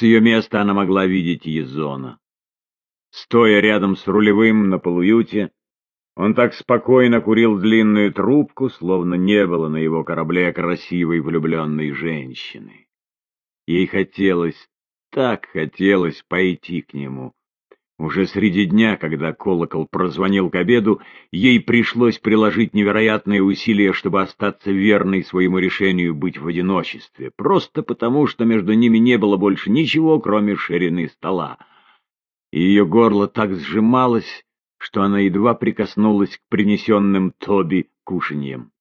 С ее места она могла видеть Езона. Стоя рядом с рулевым на полуюте, он так спокойно курил длинную трубку, словно не было на его корабле красивой влюбленной женщины. Ей хотелось, так хотелось пойти к нему. Уже среди дня, когда колокол прозвонил к обеду, ей пришлось приложить невероятные усилия, чтобы остаться верной своему решению быть в одиночестве, просто потому, что между ними не было больше ничего, кроме ширины стола. И ее горло так сжималось, что она едва прикоснулась к принесенным Тоби кушаньям.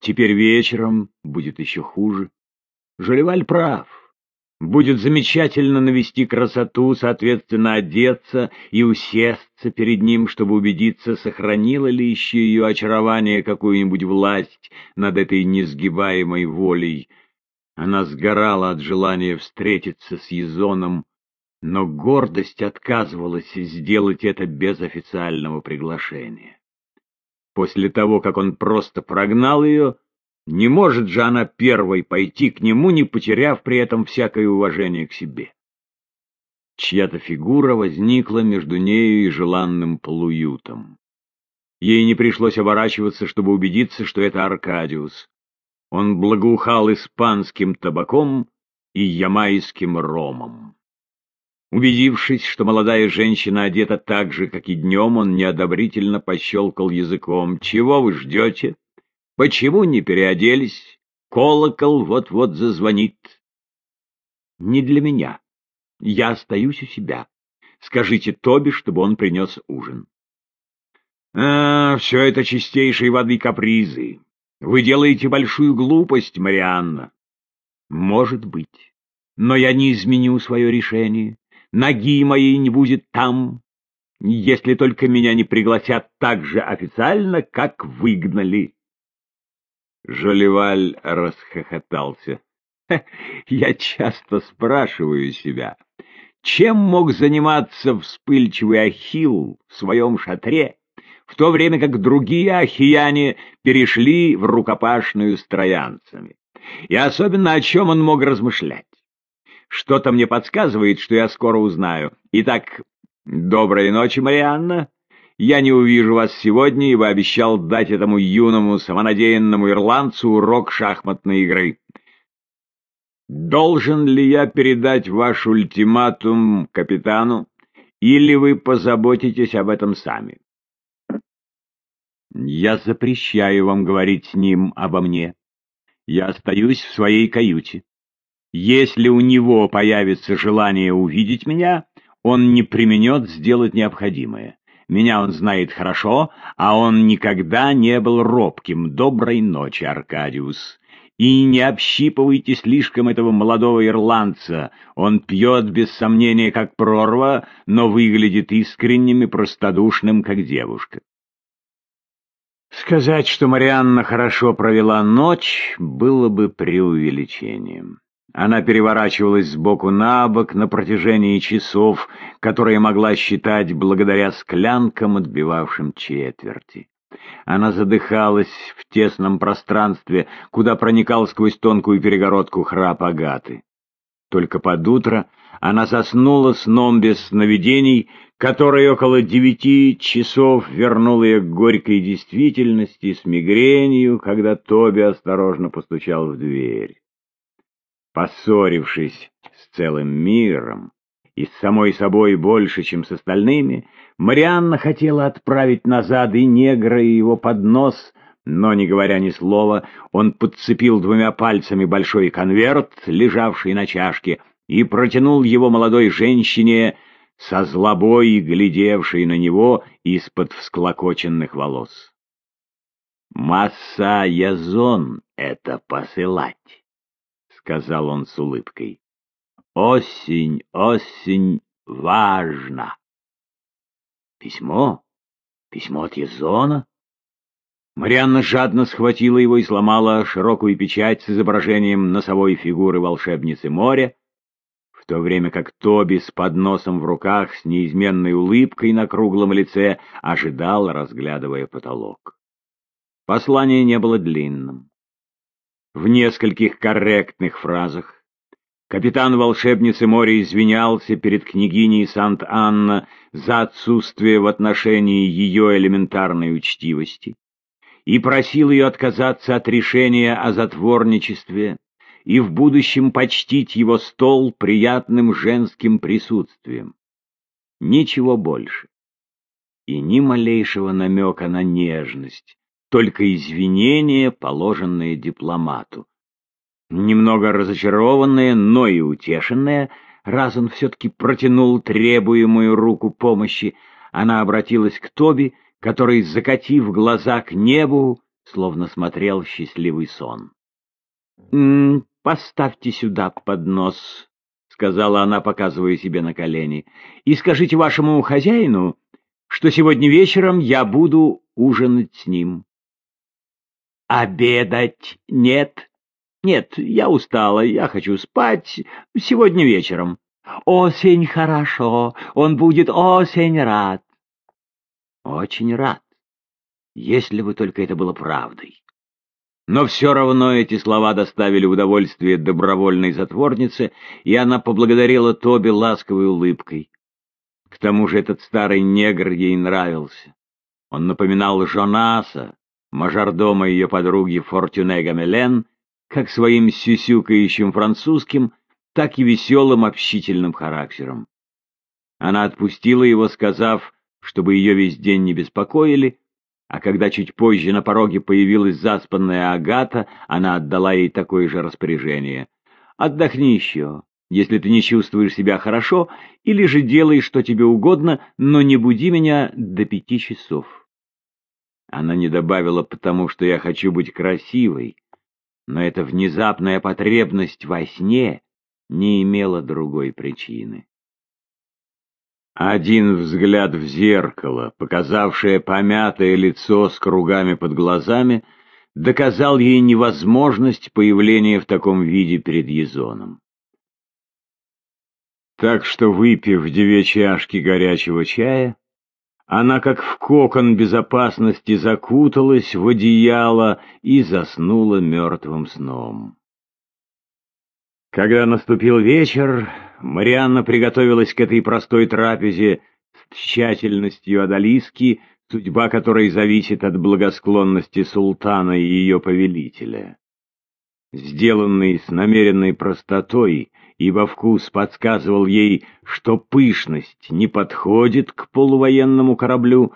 Теперь вечером будет еще хуже. Жолеваль прав. Будет замечательно навести красоту, соответственно, одеться и усесться перед ним, чтобы убедиться, сохранила ли еще ее очарование какую-нибудь власть над этой несгибаемой волей. Она сгорала от желания встретиться с Езоном, но гордость отказывалась сделать это без официального приглашения. После того, как он просто прогнал ее, не может же она первой пойти к нему, не потеряв при этом всякое уважение к себе. Чья-то фигура возникла между нею и желанным полуютом. Ей не пришлось оборачиваться, чтобы убедиться, что это Аркадиус. Он благоухал испанским табаком и ямайским ромом. Убедившись, что молодая женщина одета так же, как и днем, он неодобрительно пощелкал языком. «Чего вы ждете? Почему не переоделись? Колокол вот-вот зазвонит». «Не для меня. Я остаюсь у себя. Скажите Тоби, чтобы он принес ужин». «А, все это чистейшей воды капризы. Вы делаете большую глупость, Марианна». «Может быть. Но я не изменю свое решение ноги моей не будет там, если только меня не пригласят так же официально, как выгнали. Жолеваль расхохотался. Я часто спрашиваю себя, чем мог заниматься вспыльчивый Ахилл в своем шатре, в то время как другие ахияне перешли в рукопашную с троянцами? И особенно о чем он мог размышлять? Что-то мне подсказывает, что я скоро узнаю. Итак, доброй ночи, Марианна. Я не увижу вас сегодня, ибо обещал дать этому юному самонадеянному ирландцу урок шахматной игры. Должен ли я передать ваш ультиматум капитану, или вы позаботитесь об этом сами? Я запрещаю вам говорить с ним обо мне. Я остаюсь в своей каюте. Если у него появится желание увидеть меня, он не применет сделать необходимое. Меня он знает хорошо, а он никогда не был робким. Доброй ночи, Аркадиус. И не общипывайте слишком этого молодого ирландца. Он пьет, без сомнения, как прорва, но выглядит искренним и простодушным, как девушка. Сказать, что Марианна хорошо провела ночь, было бы преувеличением. Она переворачивалась сбоку на бок на протяжении часов, которые могла считать благодаря склянкам, отбивавшим четверти. Она задыхалась в тесном пространстве, куда проникал сквозь тонкую перегородку храп Агаты. Только под утро она заснула сном без сновидений, который около девяти часов вернул ее к горькой действительности с мигренью, когда Тоби осторожно постучал в дверь. Поссорившись с целым миром и с самой собой больше, чем с остальными, Марианна хотела отправить назад и негра, и его поднос, но, не говоря ни слова, он подцепил двумя пальцами большой конверт, лежавший на чашке, и протянул его молодой женщине со злобой, глядевшей на него из-под всклокоченных волос. «Масса Язон это посылать!» Сказал он с улыбкой. Осень, осень, важно. Письмо? Письмо от Езона? Марианна жадно схватила его и сломала широкую печать с изображением носовой фигуры волшебницы моря, в то время как Тоби с подносом в руках с неизменной улыбкой на круглом лице ожидал, разглядывая потолок. Послание не было длинным в нескольких корректных фразах. Капитан волшебницы моря извинялся перед княгиней Сант-Анна за отсутствие в отношении ее элементарной учтивости и просил ее отказаться от решения о затворничестве и в будущем почтить его стол приятным женским присутствием. Ничего больше. И ни малейшего намека на нежность, только извинения, положенные дипломату. Немного разочарованная, но и утешенная, раз он все-таки протянул требуемую руку помощи, она обратилась к Тоби, который, закатив глаза к небу, словно смотрел счастливый сон. «М -м, «Поставьте сюда поднос», — сказала она, показывая себе на колени, — «и скажите вашему хозяину, что сегодня вечером я буду ужинать с ним». «Обедать нет?» «Нет, я устала, я хочу спать сегодня вечером». «Осень хорошо, он будет очень рад». «Очень рад, если бы только это было правдой». Но все равно эти слова доставили удовольствие добровольной затворнице, и она поблагодарила Тоби ласковой улыбкой. К тому же этот старый негр ей нравился. Он напоминал Жонаса, мажордома ее подруги Фортюне Гамелен, как своим сюсюкающим французским, так и веселым общительным характером. Она отпустила его, сказав, чтобы ее весь день не беспокоили, а когда чуть позже на пороге появилась заспанная Агата, она отдала ей такое же распоряжение. «Отдохни еще, если ты не чувствуешь себя хорошо, или же делай, что тебе угодно, но не буди меня до пяти часов». Она не добавила, потому что я хочу быть красивой, но эта внезапная потребность во сне не имела другой причины. Один взгляд в зеркало, показавшее помятое лицо с кругами под глазами, доказал ей невозможность появления в таком виде перед Езоном. Так что, выпив две чашки горячего чая, она как в кокон безопасности закуталась в одеяло и заснула мертвым сном. Когда наступил вечер, Марианна приготовилась к этой простой трапезе с тщательностью одолиски, судьба которой зависит от благосклонности султана и ее повелителя. Сделанный с намеренной простотой, ибо вкус подсказывал ей, что пышность не подходит к полувоенному кораблю,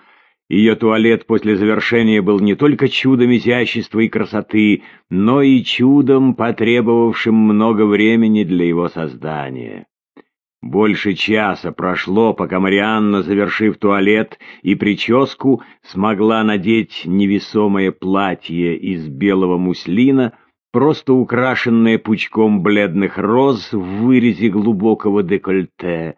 ее туалет после завершения был не только чудом изящества и красоты, но и чудом, потребовавшим много времени для его создания. Больше часа прошло, пока Марианна, завершив туалет и прическу, смогла надеть невесомое платье из белого муслина, просто украшенное пучком бледных роз в вырезе глубокого декольте.